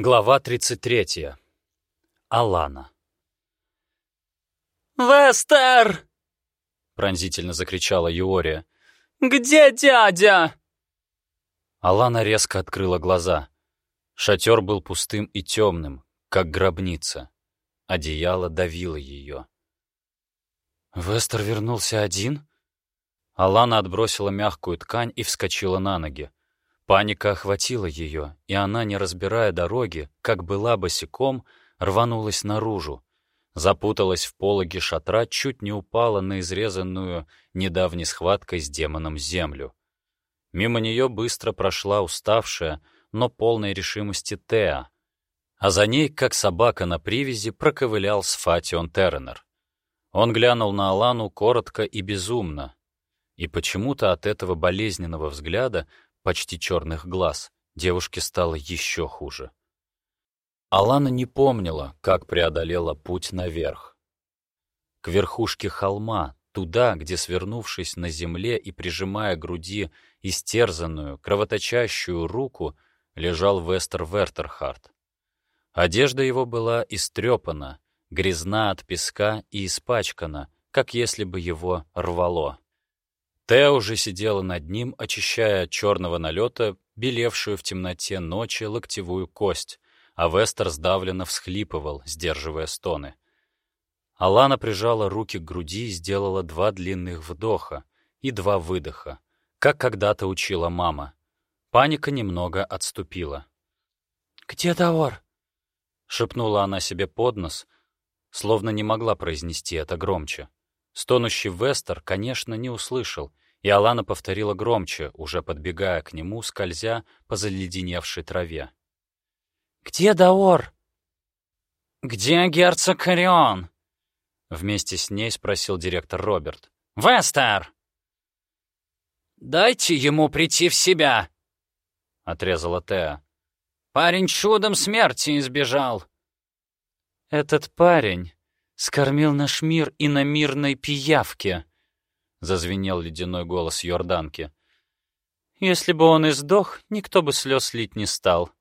Глава 33. Алана. «Вестер!» — пронзительно закричала Юория. «Где дядя?» Алана резко открыла глаза. Шатер был пустым и темным, как гробница. Одеяло давило ее. «Вестер вернулся один?» Алана отбросила мягкую ткань и вскочила на ноги. Паника охватила ее, и она, не разбирая дороги, как была босиком, рванулась наружу. Запуталась в пологе шатра, чуть не упала на изрезанную недавней схваткой с демоном землю. Мимо нее быстро прошла уставшая, но полной решимости Теа, а за ней, как собака на привязи, проковылял Сфатион Терренер. Он глянул на Алану коротко и безумно, и почему-то от этого болезненного взгляда почти черных глаз, девушке стало еще хуже. Алана не помнила, как преодолела путь наверх. К верхушке холма, туда, где, свернувшись на земле и прижимая груди истерзанную, кровоточащую руку, лежал Вестер Вертерхарт. Одежда его была истрепана, грязна от песка и испачкана, как если бы его рвало. Тео уже сидела над ним, очищая от черного налета белевшую в темноте ночи локтевую кость, а Вестер сдавленно всхлипывал, сдерживая стоны. Алана прижала руки к груди и сделала два длинных вдоха и два выдоха, как когда-то учила мама. Паника немного отступила. «Где Даор?» — шепнула она себе под нос, словно не могла произнести это громче. Стонущий Вестер, конечно, не услышал, и Алана повторила громче, уже подбегая к нему, скользя по заледеневшей траве. «Где Даор?» «Где герцог Корион?» Вместе с ней спросил директор Роберт. «Вестер!» «Дайте ему прийти в себя!» — отрезала Теа. «Парень чудом смерти избежал». «Этот парень скормил наш мир и на мирной пиявке», — зазвенел ледяной голос Йорданки. «Если бы он и сдох, никто бы слез лить не стал.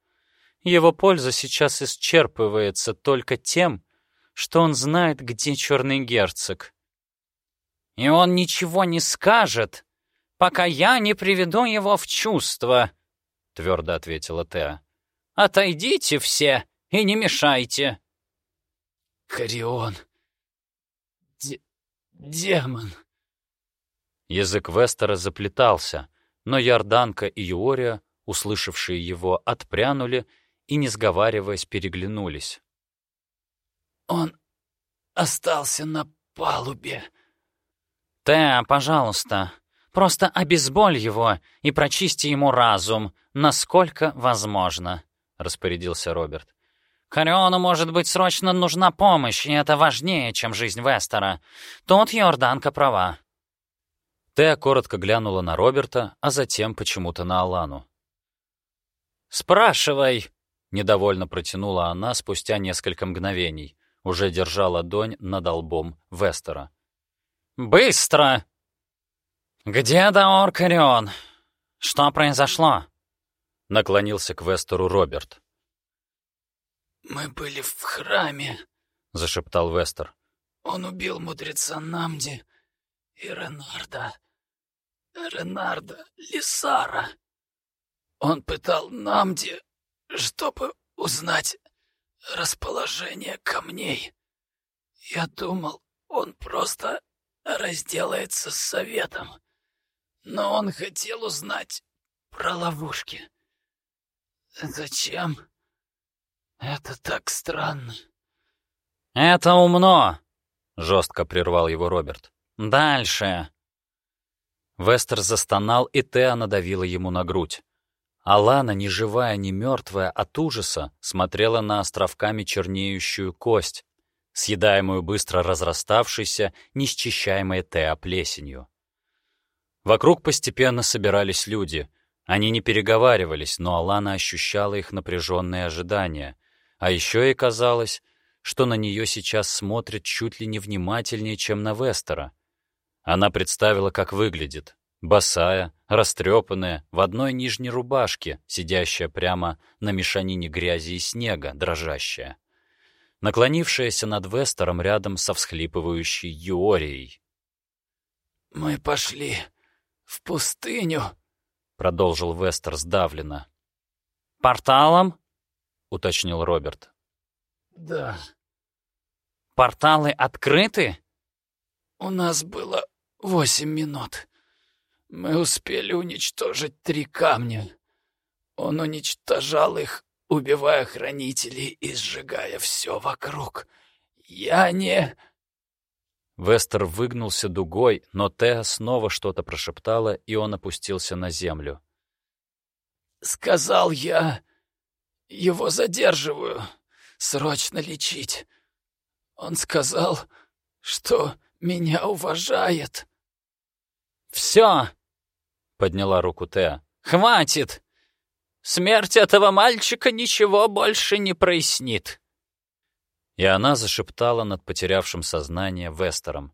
Его польза сейчас исчерпывается только тем, что он знает, где черный герцог». «И он ничего не скажет, пока я не приведу его в чувство», — твердо ответила Теа. «Отойдите все и не мешайте». «Корион! Демон!» Язык Вестера заплетался, но Ярданка и Юория, услышавшие его, отпрянули и, не сговариваясь, переглянулись. «Он остался на палубе». «Теа, пожалуйста, просто обезболь его и прочисти ему разум, насколько возможно», — распорядился Роберт. «Кориону, может быть, срочно нужна помощь, и это важнее, чем жизнь Вестера. Тут Йорданка права». Теа коротко глянула на Роберта, а затем почему-то на Алану. «Спрашивай!» — недовольно протянула она спустя несколько мгновений, уже держа ладонь над лбом Вестера. «Быстро!» «Где Даор Корион? Что произошло?» — наклонился к Вестеру Роберт. «Мы были в храме», — зашептал Вестер. «Он убил мудреца Намди и Ренарда. Ренарда Лисара. Он пытал Намди, чтобы узнать расположение камней. Я думал, он просто разделается с советом, но он хотел узнать про ловушки. Зачем? Это так странно. «Это умно!» — жестко прервал его Роберт. «Дальше!» Вестер застонал, и Теа надавила ему на грудь. Алана, ни живая, ни мертвая, от ужаса смотрела на островками чернеющую кость, съедаемую быстро разраставшейся, несчищаемой Теа плесенью. Вокруг постепенно собирались люди. Они не переговаривались, но Алана ощущала их напряженное ожидание. А еще ей казалось, что на нее сейчас смотрят чуть ли не внимательнее, чем на Вестера. Она представила, как выглядит. Босая, растрепанная, в одной нижней рубашке, сидящая прямо на мешанине грязи и снега, дрожащая. Наклонившаяся над Вестером рядом со всхлипывающей Юорией. «Мы пошли в пустыню», — продолжил Вестер сдавленно. «Порталом?» — уточнил Роберт. «Да». «Порталы открыты?» «У нас было восемь минут. Мы успели уничтожить три камня. Он уничтожал их, убивая хранителей и сжигая все вокруг. Я не...» Вестер выгнулся дугой, но Теа снова что-то прошептала, и он опустился на землю. «Сказал я, его задерживаю, срочно лечить. Он сказал, что меня уважает». «Все!» — подняла руку Теа. «Хватит! Смерть этого мальчика ничего больше не прояснит». И она зашептала над потерявшим сознание Вестером.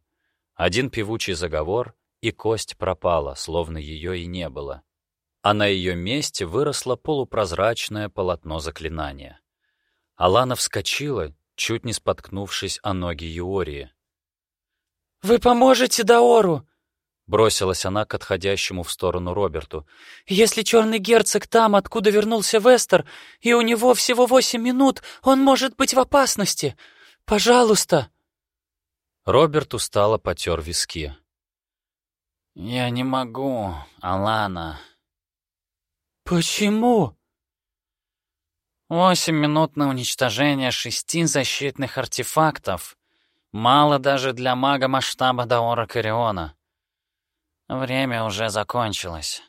Один певучий заговор, и кость пропала, словно ее и не было. А на ее месте выросло полупрозрачное полотно заклинания. Алана вскочила, чуть не споткнувшись о ноги Юории. «Вы поможете Даору!» Бросилась она к отходящему в сторону Роберту. «Если черный герцог там, откуда вернулся Вестер, и у него всего восемь минут, он может быть в опасности. Пожалуйста!» Роберт устало потер виски. «Я не могу, Алана». «Почему?» «Восемь минут на уничтожение шести защитных артефактов. Мало даже для мага масштаба Даора Кариона. Время уже закончилось.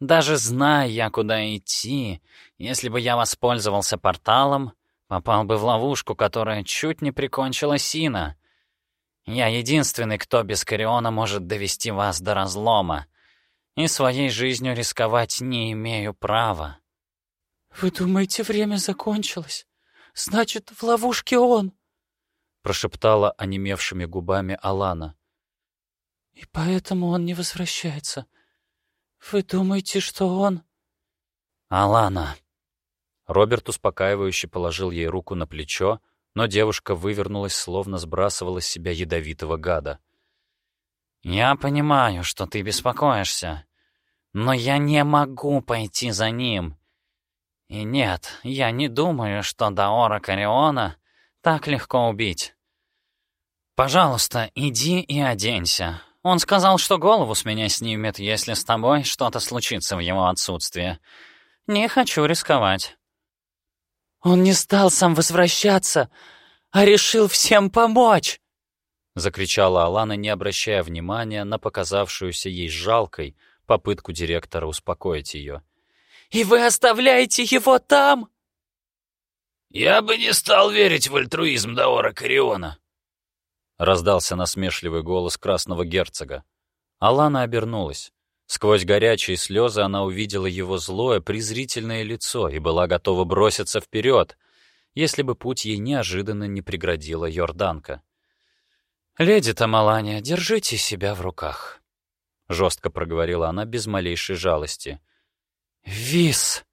Даже зная я, куда идти, если бы я воспользовался порталом, попал бы в ловушку, которая чуть не прикончила Сина. Я единственный, кто без Кориона может довести вас до разлома, и своей жизнью рисковать не имею права. «Вы думаете, время закончилось? Значит, в ловушке он?» прошептала онемевшими губами Алана. И поэтому он не возвращается. Вы думаете, что он... Алана. Роберт успокаивающе положил ей руку на плечо, но девушка вывернулась, словно сбрасывала с себя ядовитого гада. «Я понимаю, что ты беспокоишься, но я не могу пойти за ним. И нет, я не думаю, что Даора Кариона так легко убить. Пожалуйста, иди и оденься. Он сказал, что голову с меня снимет, если с тобой что-то случится в его отсутствие. Не хочу рисковать». «Он не стал сам возвращаться, а решил всем помочь!» Закричала Алана, не обращая внимания на показавшуюся ей жалкой попытку директора успокоить ее. «И вы оставляете его там?» «Я бы не стал верить в альтруизм Даора Кариона», — раздался насмешливый голос красного герцога. Алана обернулась. Сквозь горячие слезы она увидела его злое, презрительное лицо и была готова броситься вперед, если бы путь ей неожиданно не преградила Йорданка. «Леди Тамалания, держите себя в руках», — жестко проговорила она без малейшей жалости. «Вис!»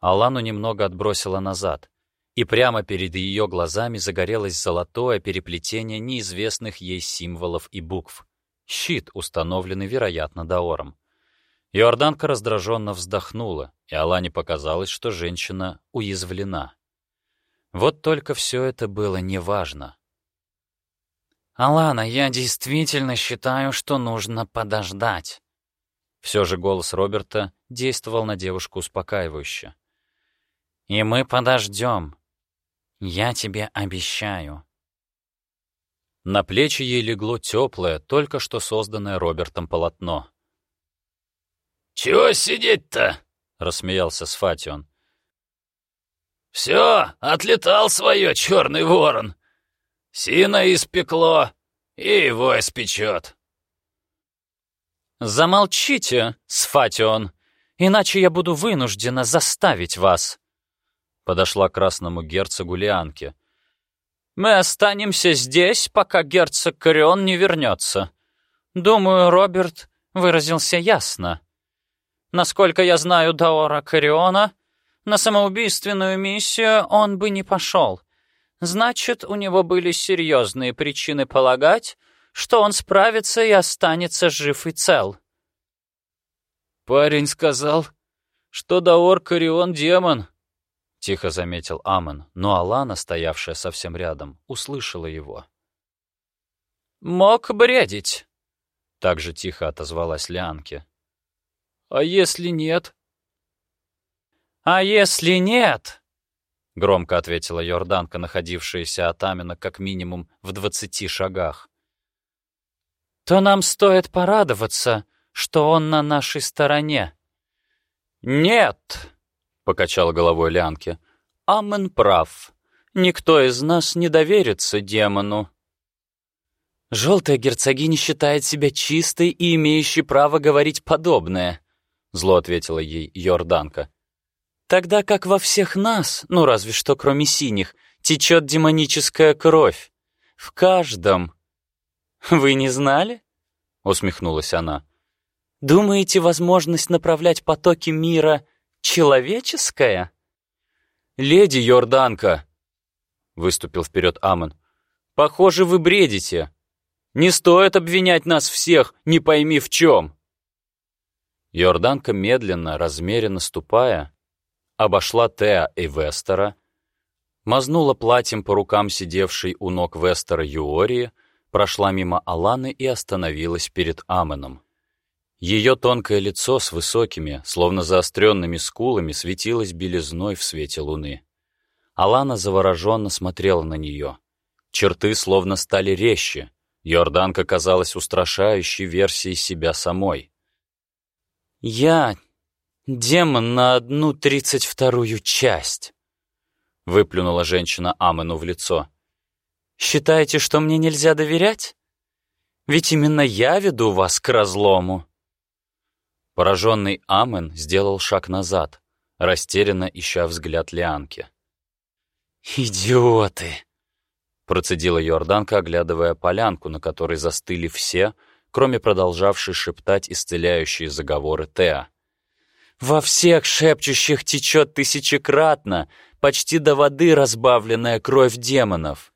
Алану немного отбросила назад и прямо перед ее глазами загорелось золотое переплетение неизвестных ей символов и букв. Щит, установленный, вероятно, Даором. Иорданка раздраженно вздохнула, и Алане показалось, что женщина уязвлена. Вот только все это было неважно. «Алана, я действительно считаю, что нужно подождать». Все же голос Роберта действовал на девушку успокаивающе. «И мы подождем. Я тебе обещаю». На плечи ей легло теплое, только что созданное Робертом полотно. «Чего сидеть-то?» — рассмеялся Сфатион. «Все, отлетал свое, черный ворон. Сина испекло, и его испечет». «Замолчите, Сфатион, иначе я буду вынуждена заставить вас», подошла к красному герцогу Лианке. «Мы останемся здесь, пока герцог Корион не вернется. Думаю, Роберт, выразился ясно. Насколько я знаю Даора Кариона, на самоубийственную миссию он бы не пошел. Значит, у него были серьезные причины полагать, что он справится и останется жив и цел. «Парень сказал, что Даор Карион демон», — тихо заметил Амон, но Алана, стоявшая совсем рядом, услышала его. «Мог бредить», — так же тихо отозвалась Лианке. «А если нет?» «А если нет?» — громко ответила Йорданка, находившаяся от Амина как минимум в двадцати шагах. «То нам стоит порадоваться, что он на нашей стороне». «Нет!» — покачал головой Лянке. «Амен прав. Никто из нас не доверится демону». «Желтая герцогиня считает себя чистой и имеющей право говорить подобное», — зло ответила ей Йорданка. Тогда как во всех нас, ну разве что кроме синих, течет демоническая кровь. В каждом. Вы не знали? Усмехнулась она. Думаете, возможность направлять потоки мира человеческая? Леди Йорданка, выступил вперед Амон. Похоже, вы бредите. Не стоит обвинять нас всех, не пойми в чем. Йорданка медленно, размеренно ступая, обошла Теа и Вестера, мазнула платьем по рукам сидевшей у ног Вестера Юории, прошла мимо Аланы и остановилась перед Аменом. Ее тонкое лицо с высокими, словно заостренными скулами светилось белизной в свете луны. Алана завороженно смотрела на нее. Черты словно стали резче. Йорданка казалась устрашающей версией себя самой. «Я «Демон на одну тридцать вторую часть», — выплюнула женщина Амену в лицо. «Считаете, что мне нельзя доверять? Ведь именно я веду вас к разлому». Пораженный Амен сделал шаг назад, растерянно ища взгляд Лианки. «Идиоты!» — процедила Йорданка, оглядывая полянку, на которой застыли все, кроме продолжавшей шептать исцеляющие заговоры Теа. Во всех шепчущих течет тысячекратно, почти до воды разбавленная кровь демонов.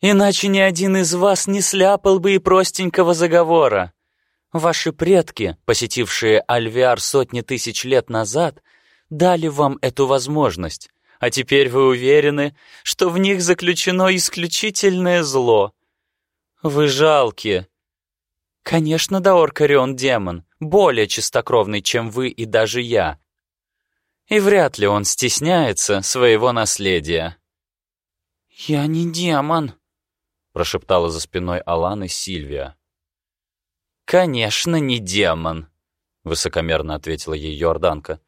Иначе ни один из вас не сляпал бы и простенького заговора. Ваши предки, посетившие Альвиар сотни тысяч лет назад, дали вам эту возможность, а теперь вы уверены, что в них заключено исключительное зло. Вы жалкие. Конечно, Даор демон, более чистокровный, чем вы и даже я. И вряд ли он стесняется своего наследия. «Я не демон», — прошептала за спиной Аланы Сильвия. «Конечно, не демон», — высокомерно ответила ей Йорданка.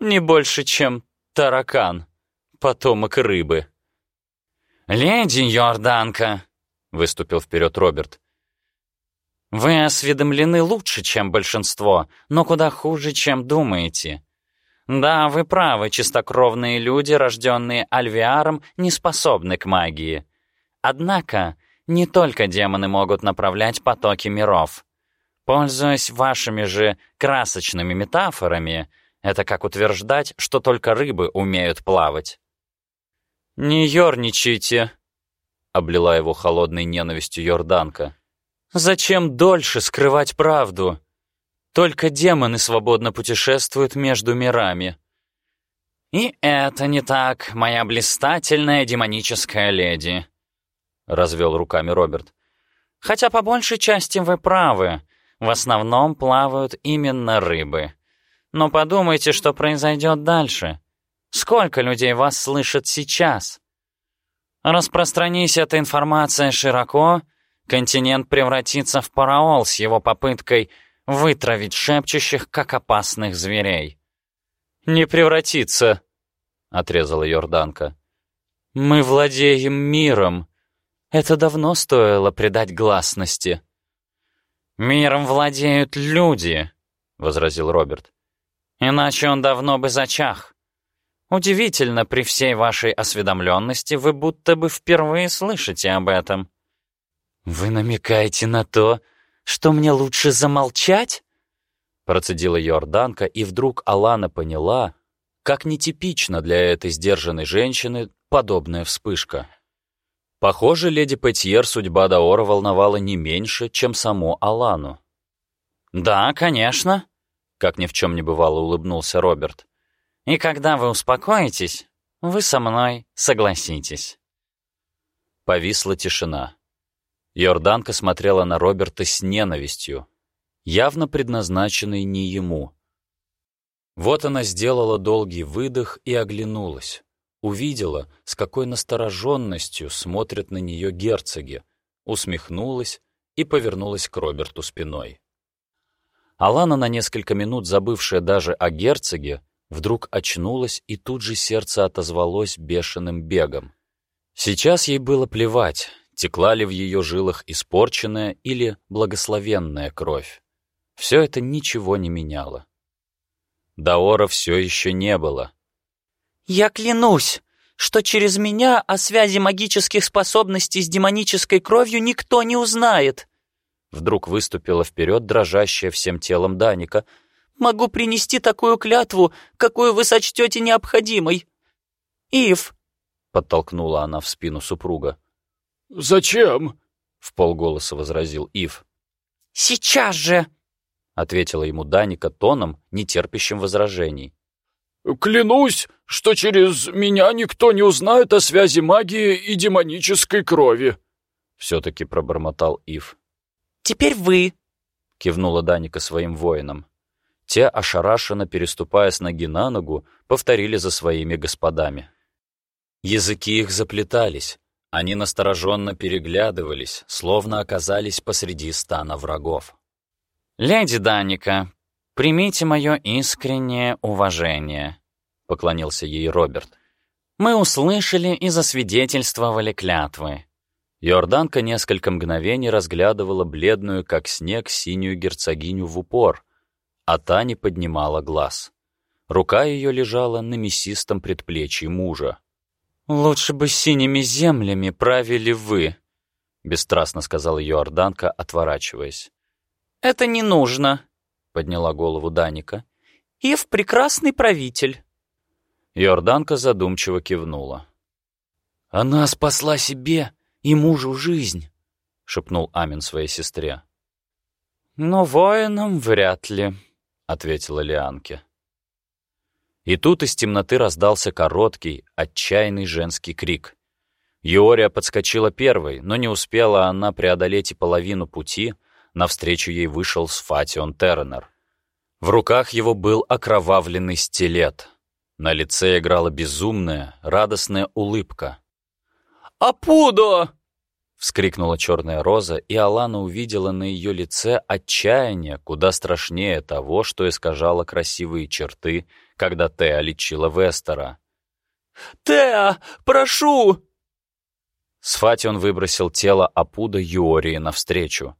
«Не больше, чем таракан, потомок рыбы». «Леди Йорданка», — выступил вперед Роберт, вы осведомлены лучше, чем большинство, но куда хуже, чем думаете. Да, вы правы, чистокровные люди, рожденные Альвиаром, не способны к магии. Однако, не только демоны могут направлять потоки миров. Пользуясь вашими же красочными метафорами, это как утверждать, что только рыбы умеют плавать. «Не ерничайте», — облила его холодной ненавистью Йорданка. Зачем дольше скрывать правду? Только демоны свободно путешествуют между мирами. «И это не так, моя блистательная демоническая леди», — развел руками Роберт. «Хотя по большей части вы правы. В основном плавают именно рыбы. Но подумайте, что произойдет дальше. Сколько людей вас слышат сейчас? Распространись эта информация широко, континент превратится в параол с его попыткой вытравить шепчущих, как опасных зверей. «Не превратится», — отрезала Йорданка. «Мы владеем миром. Это давно стоило придать гласности». «Миром владеют люди», — возразил Роберт. «Иначе он давно бы зачах. Удивительно, при всей вашей осведомленности вы будто бы впервые слышите об этом». «Вы намекаете на то, что мне лучше замолчать?» Процедила Йорданка, и вдруг Алана поняла, как нетипично для этой сдержанной женщины подобная вспышка. Похоже, леди Петьер судьба Даора волновала не меньше, чем саму Алану. «Да, конечно», — как ни в чем не бывало улыбнулся Роберт. «И когда вы успокоитесь, вы со мной согласитесь». Повисла тишина. Йорданка смотрела на Роберта с ненавистью, явно предназначенной не ему. Вот она сделала долгий выдох и оглянулась. Увидела, с какой настороженностью смотрят на нее герцоги, усмехнулась и повернулась к Роберту спиной. Алана, на несколько минут забывшая даже о герцоге, вдруг очнулась, и тут же сердце отозвалось бешеным бегом. Сейчас ей было плевать, текла ли в ее жилах испорченная или благословенная кровь. Все это ничего не меняло. Даора все еще не было. «Я клянусь, что через меня о связи магических способностей с демонической кровью никто не узнает!» Вдруг выступила вперед дрожащая всем телом Даника. «Могу принести такую клятву, какую вы сочтете необходимой. Ив!» — подтолкнула она в спину супруга. «Зачем?» — в полголоса возразил Ив. «Сейчас же!» — ответила ему Даника тоном, нетерпящим возражений. «Клянусь, что через меня никто не узнает о связи магии и демонической крови!» — все-таки пробормотал Ив. «Теперь вы!» — кивнула Даника своим воинам. Те, ошарашенно переступая с ноги на ногу, повторили за своими господами. Языки их заплетались, они настороженно переглядывались, словно оказались посреди стана врагов. «Леди Даника, примите мое искреннее уважение», — поклонился ей Роберт. «Мы услышали и засвидетельствовали клятвы». Йорданка несколько мгновений разглядывала бледную, как снег, синюю герцогиню в упор, а та не поднимала глаз. Рука ее лежала на мясистом предплечье мужа. «Лучше бы синими землями правили вы», — бесстрастно сказала Йорданка, отворачиваясь. «Это не нужно», — подняла голову Даника. «Ив — прекрасный правитель». Йорданка задумчиво кивнула. «Она спасла себе и мужу жизнь», — шепнул Амин своей сестре. «Но воинам вряд ли», — ответила Лианке. И тут из темноты раздался короткий, отчаянный женский крик. Юория подскочила первой, но не успела она преодолеть и половину пути, навстречу ей вышел Сфатион Терренер. В руках его был окровавленный стилет. На лице играла безумная, радостная улыбка. «Апудо!» — вскрикнула черная роза, и Алана увидела на ее лице отчаяние, куда страшнее того, что искажало красивые черты, когда Теа лечила Вестера. «Теа, прошу!» С он выбросил тело Апуда Юории навстречу.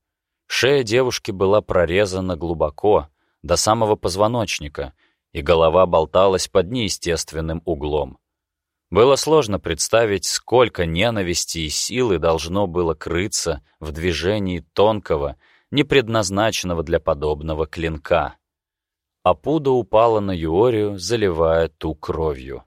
Шея девушки была прорезана глубоко, до самого позвоночника, и голова болталась под неестественным углом. Было сложно представить, сколько ненависти и силы должно было крыться в движении тонкого, не предназначенного для подобного клинка. Апуда упала на Юорию, заливая ту кровью.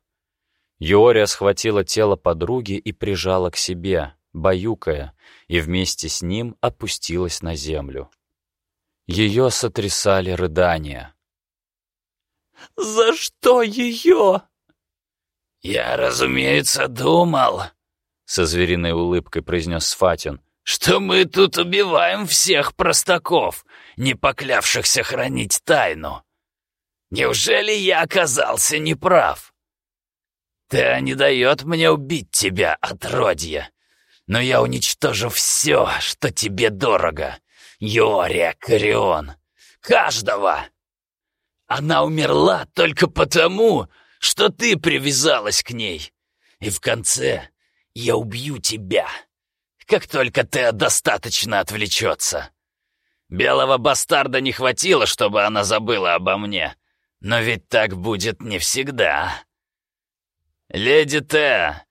Юория схватила тело подруги и прижала к себе, баюкая, и вместе с ним опустилась на землю. Ее сотрясали рыдания. «За что ее?» «Я, разумеется, думал», — со звериной улыбкой произнес Сфатин, «что мы тут убиваем всех простаков, не поклявшихся хранить тайну. Неужели я оказался неправ? Та не дает мне убить тебя, отродье, но я уничтожу все, что тебе дорого. Йория, Корион, каждого. Она умерла только потому, что ты привязалась к ней. И в конце я убью тебя, как только ты достаточно отвлечется. Белого бастарда не хватило, чтобы она забыла обо мне. Но ведь так будет не всегда. Леди Т,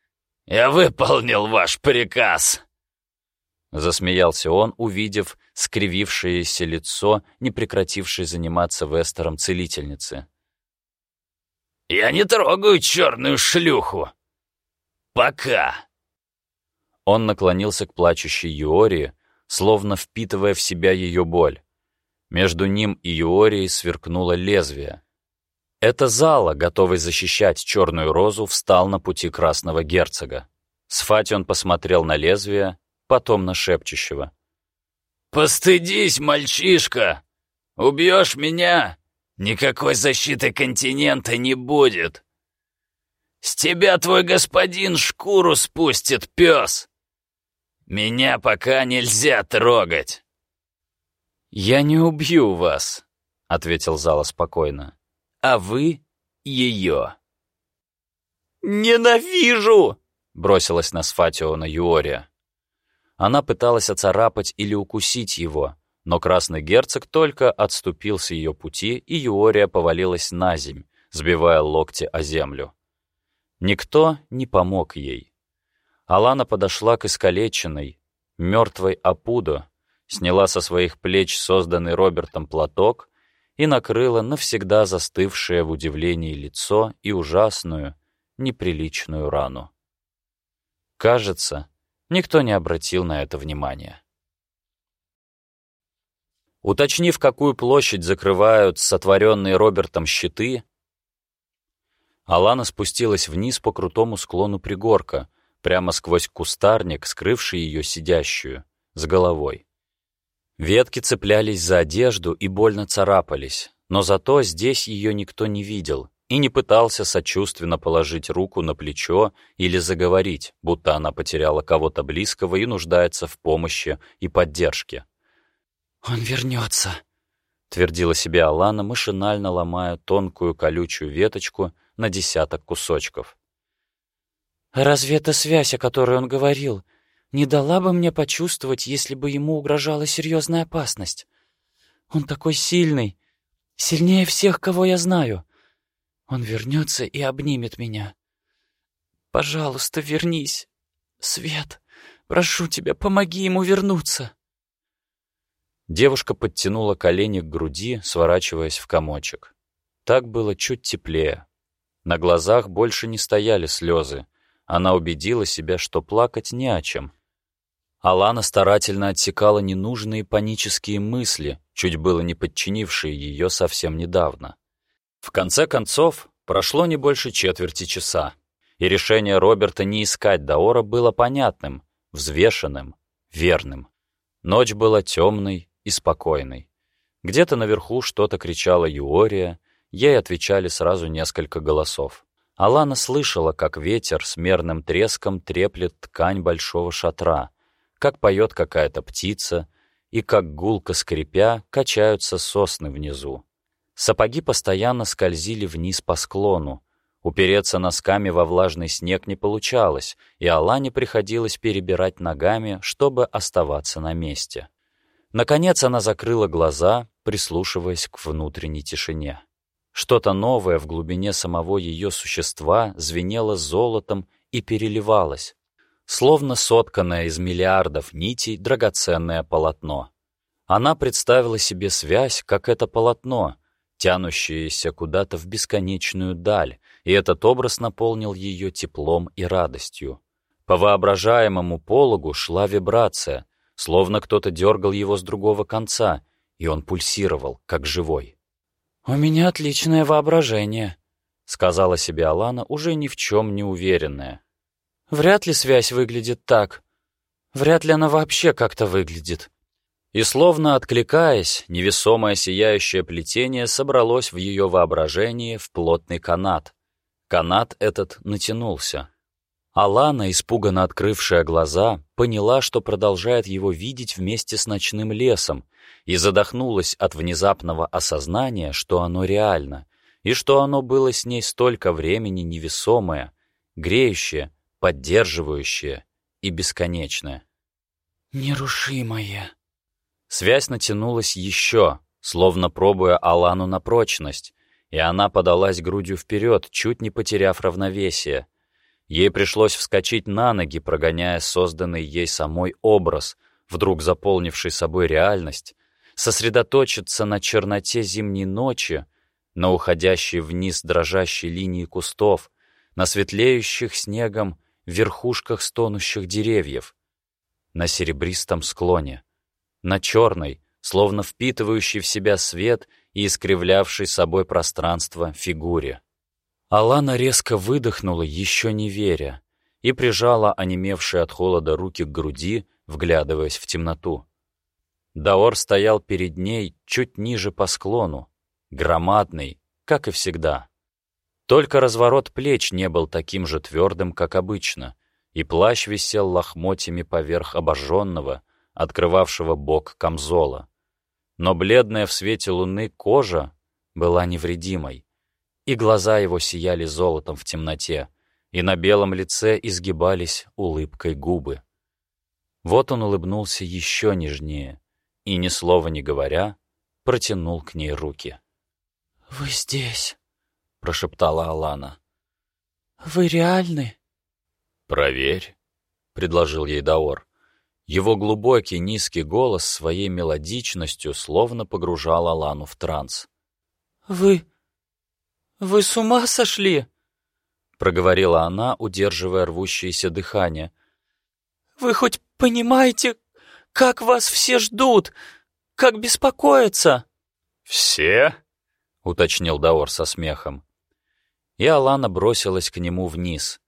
я выполнил ваш приказ. — засмеялся он, увидев скривившееся лицо, не прекратившей заниматься Вестером целительницы. «Я не трогаю черную шлюху! Пока!» Он наклонился к плачущей Юории, словно впитывая в себя ее боль. Между ним и Юорией сверкнуло лезвие. Это Зала, готовый защищать черную розу, встал на пути красного герцога. Сфатион посмотрел на лезвие, потом на шепчущего. «Постыдись, мальчишка! Убьешь меня, никакой защиты континента не будет! С тебя твой господин шкуру спустит, пес! Меня пока нельзя трогать!» «Я не убью вас», — ответил Зала спокойно, — «а вы — ее». «Ненавижу!» — бросилась на Сфатиона Юория. Она пыталась оцарапать или укусить его, но красный герцог только отступил с ее пути, и Юория повалилась на земь, сбивая локти о землю. Никто не помог ей. Алана подошла к искалеченной, мертвой Апудо, сняла со своих плеч созданный Робертом платок и накрыла навсегда застывшее в удивлении лицо и ужасную, неприличную рану. Кажется, Никто не обратил на это внимания. Уточнив, какую площадь закрывают сотворенные Робертом щиты, Алана спустилась вниз по крутому склону пригорка, прямо сквозь кустарник, скрывший ее сидящую, с головой. Ветки цеплялись за одежду и больно царапались, но зато здесь ее никто не видел, и не пытался сочувственно положить руку на плечо или заговорить, будто она потеряла кого-то близкого и нуждается в помощи и поддержке. «Он вернется», — твердила себе Алана, машинально ломая тонкую колючую веточку на десяток кусочков. «Разве эта связь, о которой он говорил, не дала бы мне почувствовать, если бы ему угрожала серьезная опасность? Он такой сильный, сильнее всех, кого я знаю». Он вернется и обнимет меня. Пожалуйста, вернись. Свет, прошу тебя, помоги ему вернуться. Девушка подтянула колени к груди, сворачиваясь в комочек. Так было чуть теплее. На глазах больше не стояли слезы. Она убедила себя, что плакать не о чем. Алана старательно отсекала ненужные панические мысли, чуть было не подчинившие ее совсем недавно. В конце концов, прошло не больше четверти часа, и решение Роберта не искать Даора было понятным, взвешенным, верным. Ночь была темной и спокойной. Где-то наверху что-то кричала Юория, ей отвечали сразу несколько голосов. Алана слышала, как ветер с мерным треском треплет ткань большого шатра, как поет какая-то птица и как гулко скрипя качаются сосны внизу. Сапоги постоянно скользили вниз по склону. Упереться носками во влажный снег не получалось, и Алане приходилось перебирать ногами, чтобы оставаться на месте. Наконец она закрыла глаза, прислушиваясь к внутренней тишине. Что-то новое в глубине самого ее существа звенело золотом и переливалось, словно сотканное из миллиардов нитей драгоценное полотно. Она представила себе связь, как это полотно, тянущиеся куда-то в бесконечную даль, и этот образ наполнил ее теплом и радостью. По воображаемому пологу шла вибрация, словно кто-то дергал его с другого конца, и он пульсировал, как живой. «У меня отличное воображение», — сказала себе Алана, уже ни в чем не уверенная. «Вряд ли связь выглядит так. Вряд ли она вообще как-то выглядит. И словно откликаясь, невесомое сияющее плетение собралось в ее воображении в плотный канат. Канат этот натянулся. Алана, испуганно открывшая глаза, поняла, что продолжает его видеть вместе с ночным лесом, и задохнулась от внезапного осознания, что оно реально, и что оно было с ней столько времени невесомое, греющее, поддерживающее и бесконечное. «Нерушимое», Связь натянулась еще, словно пробуя Алану на прочность, и она подалась грудью вперед, чуть не потеряв равновесие. Ей пришлось вскочить на ноги, прогоняя созданный ей самой образ, вдруг заполнивший собой реальность, сосредоточиться на черноте зимней ночи, на уходящей вниз дрожащей линии кустов, на светлеющих снегом верхушках стонущих деревьев, на серебристом склоне, на черной, словно впитывающей в себя свет и искривлявшей собой пространство фигуре. Алана резко выдохнула, еще не веря, и прижала онемевшие от холода руки к груди, вглядываясь в темноту. Даор стоял перед ней чуть ниже по склону, громадный, как и всегда. Только разворот плеч не был таким же твердым, как обычно, и плащ висел лохмотьями поверх обожженного, открывавшего бок камзола. Но бледная в свете луны кожа была невредимой, и глаза его сияли золотом в темноте, и на белом лице изгибались улыбкой губы. Вот он улыбнулся еще нежнее и, ни слова не говоря, протянул к ней руки. «Вы здесь?» — прошептала Алана. «Вы реальны?» «Проверь», — предложил ей Даор. Его глубокий низкий голос своей мелодичностью словно погружал Алану в транс. «Вы... вы с ума сошли?» — проговорила она, удерживая рвущееся дыхание. «Вы хоть понимаете, как вас все ждут, как беспокоятся?» «Все?» — уточнил Даор со смехом и Алана бросилась к нему вниз.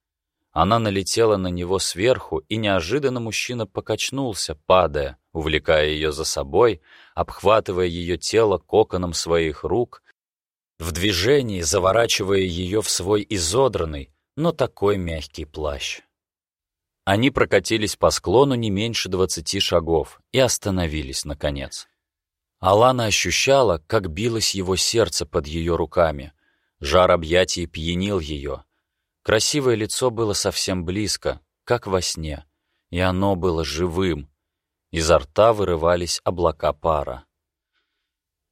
Она налетела на него сверху, и неожиданно мужчина покачнулся, падая, увлекая ее за собой, обхватывая ее тело коконом своих рук, в движении заворачивая ее в свой изодранный, но такой мягкий плащ. Они прокатились по склону не меньше двадцати шагов и остановились, наконец. Алана ощущала, как билось его сердце под ее руками — Жар объятий пьянил ее. Красивое лицо было совсем близко, как во сне, и оно было живым. Изо рта вырывались облака пара.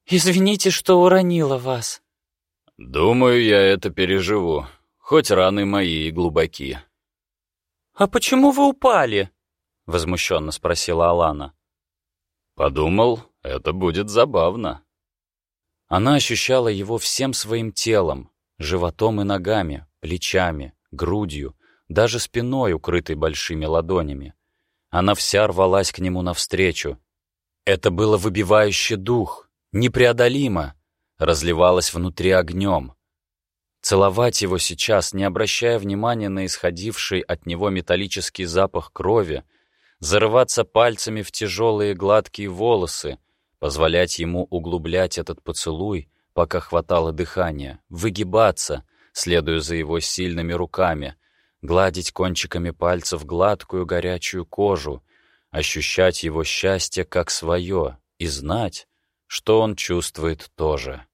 «Извините, что уронила вас». «Думаю, я это переживу, хоть раны мои и глубоки». «А почему вы упали?» — возмущенно спросила Алана. «Подумал, это будет забавно». Она ощущала его всем своим телом, животом и ногами, плечами, грудью, даже спиной, укрытой большими ладонями. Она вся рвалась к нему навстречу. Это было выбивающе дух, непреодолимо, разливалось внутри огнем. Целовать его сейчас, не обращая внимания на исходивший от него металлический запах крови, зарываться пальцами в тяжелые гладкие волосы — позволять ему углублять этот поцелуй, пока хватало дыхания, выгибаться, следуя за его сильными руками, гладить кончиками пальцев гладкую горячую кожу, ощущать его счастье как свое и знать, что он чувствует тоже.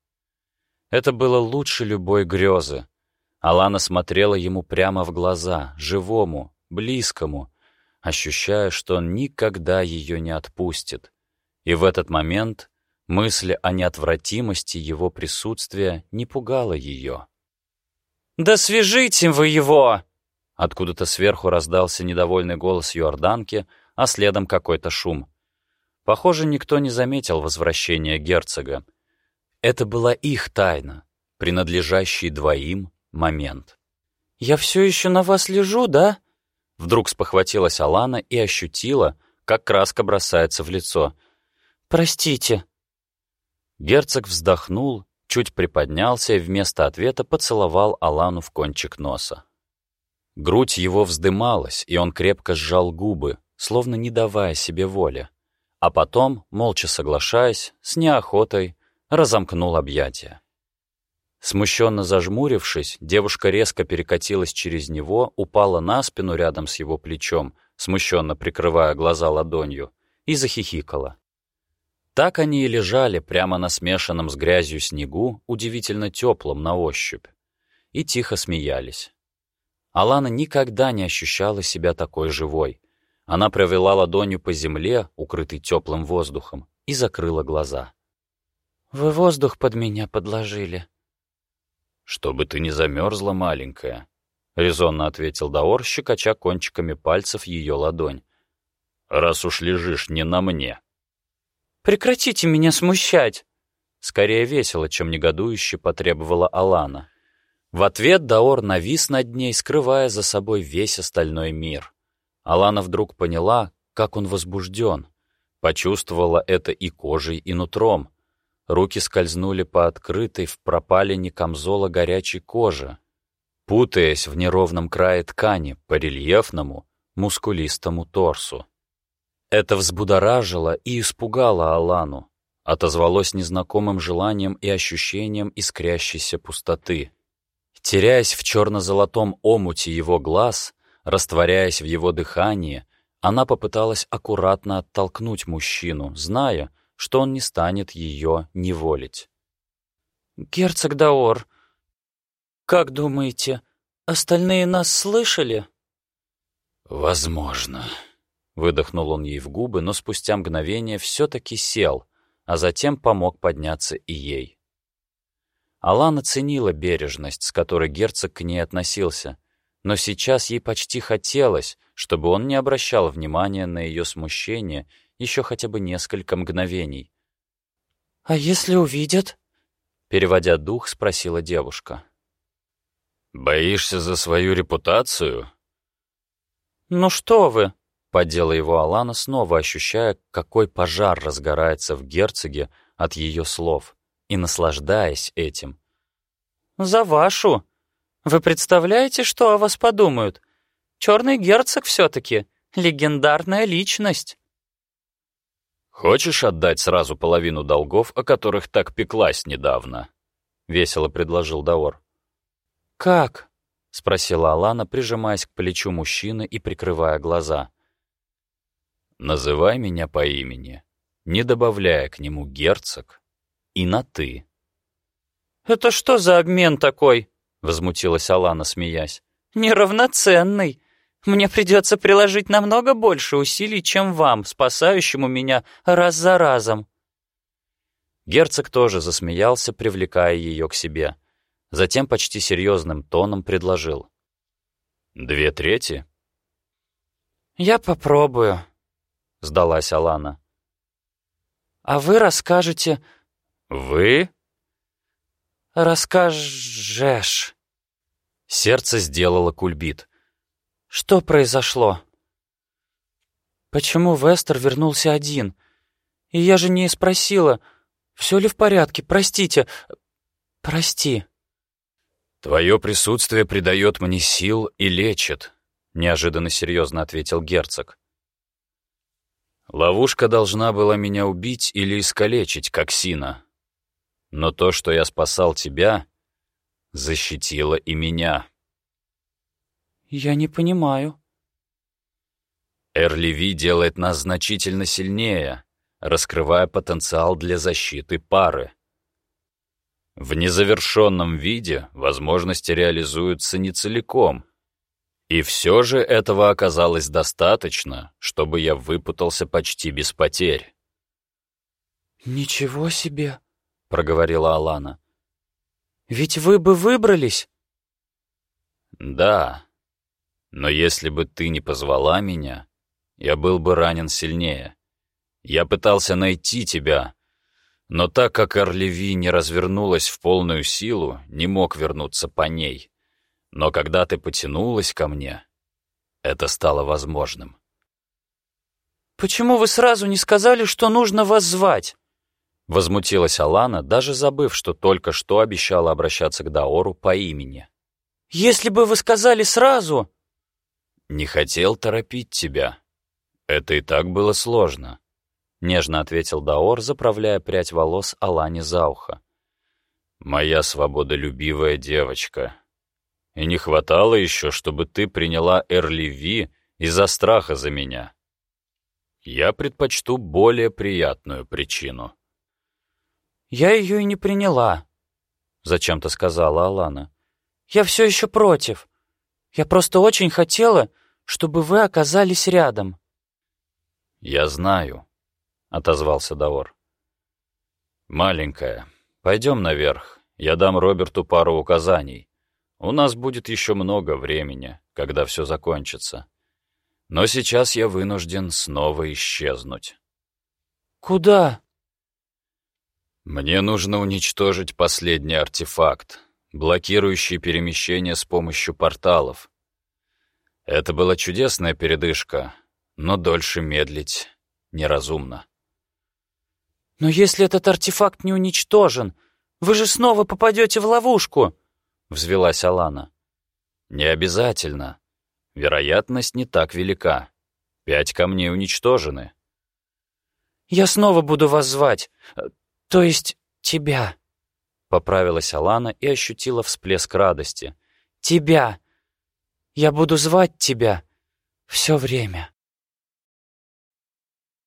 Это было лучше любой грезы. Алана смотрела ему прямо в глаза, живому, близкому, ощущая, что он никогда ее не отпустит, и в этот момент мысль о неотвратимости его присутствия не пугала ее. «Да свяжите вы его!» Откуда-то сверху раздался недовольный голос Йорданки, а следом какой-то шум. Похоже, никто не заметил возвращения герцога. Это была их тайна, принадлежащий двоим момент. «Я все еще на вас лежу, да?» Вдруг спохватилась Алана и ощутила, как краска бросается в лицо — «Простите». Герцог вздохнул, чуть приподнялся и вместо ответа поцеловал Алану в кончик носа. Грудь его вздымалась, и он крепко сжал губы, словно не давая себе воли. А потом, молча соглашаясь, с неохотой, разомкнул объятия. Смущенно зажмурившись, девушка резко перекатилась через него, упала на спину рядом с его плечом, смущенно прикрывая глаза ладонью, и захихикала. Так они и лежали прямо на смешанном с грязью снегу, удивительно теплом на ощупь, и тихо смеялись. Алана никогда не ощущала себя такой живой. Она провела ладонью по земле, укрытой теплым воздухом, и закрыла глаза. «Вы воздух под меня подложили». «Чтобы ты не замерзла, маленькая», — резонно ответил Даор, щекоча кончиками пальцев ее ладонь. раз уж лежишь не на мне». «Прекратите меня смущать!» Скорее весело, чем негодующе потребовала Алана. В ответ Даор навис над ней, скрывая за собой весь остальной мир. Алана вдруг поняла, как он возбужден. Почувствовала это и кожей, и нутром. Руки скользнули по открытой в пропалине камзола горячей кожи, путаясь в неровном крае ткани по рельефному, мускулистому торсу. Это взбудоражило и испугало Алану, отозвалось незнакомым желанием и ощущением искрящейся пустоты. Теряясь в черно-золотом омуте его глаз, растворяясь в его дыхании, она попыталась аккуратно оттолкнуть мужчину, зная, что он не станет ее неволить. «Герцог Даор, как думаете, остальные нас слышали?» «Возможно», — выдохнул он ей в губы, но спустя мгновение все-таки сел, а затем помог подняться и ей. Алана ценила бережность, с которой герцог к ней относился, но сейчас ей почти хотелось, чтобы он не обращал внимания на ее смущение еще хотя бы несколько мгновений. «А если увидят?» — переводя дух, спросила девушка. «Боишься за свою репутацию?» «Ну что вы!» — поддела его Алана, снова ощущая, какой пожар разгорается в герцоге от ее слов, и наслаждаясь этим. «За вашу! Вы представляете, что о вас подумают? Черный герцог все-таки, легендарная личность!» «Хочешь отдать сразу половину долгов, о которых так пеклась недавно?» — весело предложил Даор. «Как?» — спросила Алана, прижимаясь к плечу мужчины и прикрывая глаза. «Называй меня по имени, не добавляя к нему герцог и на «ты». «Это что за обмен такой?» — возмутилась Алана, смеясь. «Неравноценный. Мне придется приложить намного больше усилий, чем вам, спасающему меня раз за разом». Герцог тоже засмеялся, привлекая ее к себе. Затем почти серьезным тоном предложил. «Две трети?» «Я попробую», — сдалась Алана. «А вы расскажете...» «Вы?» «Расскажешь». Сердце сделало кульбит. Что произошло? Почему Вестер вернулся один? И я же не спросила, все ли в порядке, простите, прости. Твое присутствие придает мне сил и лечит, неожиданно серьезно ответил герцог. Ловушка должна была меня убить или искалечить, как Сина. Но то, что я спасал тебя, защитило и меня. «Я не понимаю». Эрливи делает нас значительно сильнее, раскрывая потенциал для защиты пары. В незавершенном виде возможности реализуются не целиком, и все же этого оказалось достаточно, чтобы я выпутался почти без потерь. «Ничего себе!» — проговорила Алана. «Ведь вы бы выбрались?» «Да», но если бы ты не позвала меня, я был бы ранен сильнее. Я пытался найти тебя, но так как Орлеви не развернулась в полную силу, не мог вернуться по ней. Но когда ты потянулась ко мне, это стало возможным. «Почему вы сразу не сказали, что нужно вас звать?» Возмутилась Алана, даже забыв, что только что обещала обращаться к Даору по имени. «Если бы вы сказали сразу...» «Не хотел торопить тебя. Это и так было сложно», — нежно ответил Даор, заправляя прядь волос Алане за ухо. «Моя свободолюбивая девочка. И не хватало еще, чтобы ты приняла Эрливи из-за страха за меня. Я предпочту более приятную причину». «Я ее и не приняла», — зачем-то сказала Алана. «Я все еще против. Я просто очень хотела, чтобы вы оказались рядом». «Я знаю», — отозвался Даор. «Маленькая, пойдем наверх. Я дам Роберту пару указаний. У нас будет еще много времени, когда все закончится. Но сейчас я вынужден снова исчезнуть. «Куда?» Мне нужно уничтожить последний артефакт, блокирующий перемещение с помощью порталов. Это была чудесная передышка, но дольше медлить неразумно. «Но если этот артефакт не уничтожен, вы же снова попадете в ловушку!» — взвелась Алана. «Не обязательно. Вероятность не так велика. Пять камней уничтожены». «Я снова буду вас звать. То есть тебя», — поправилась Алана и ощутила всплеск радости. «Тебя! Я буду звать тебя все время».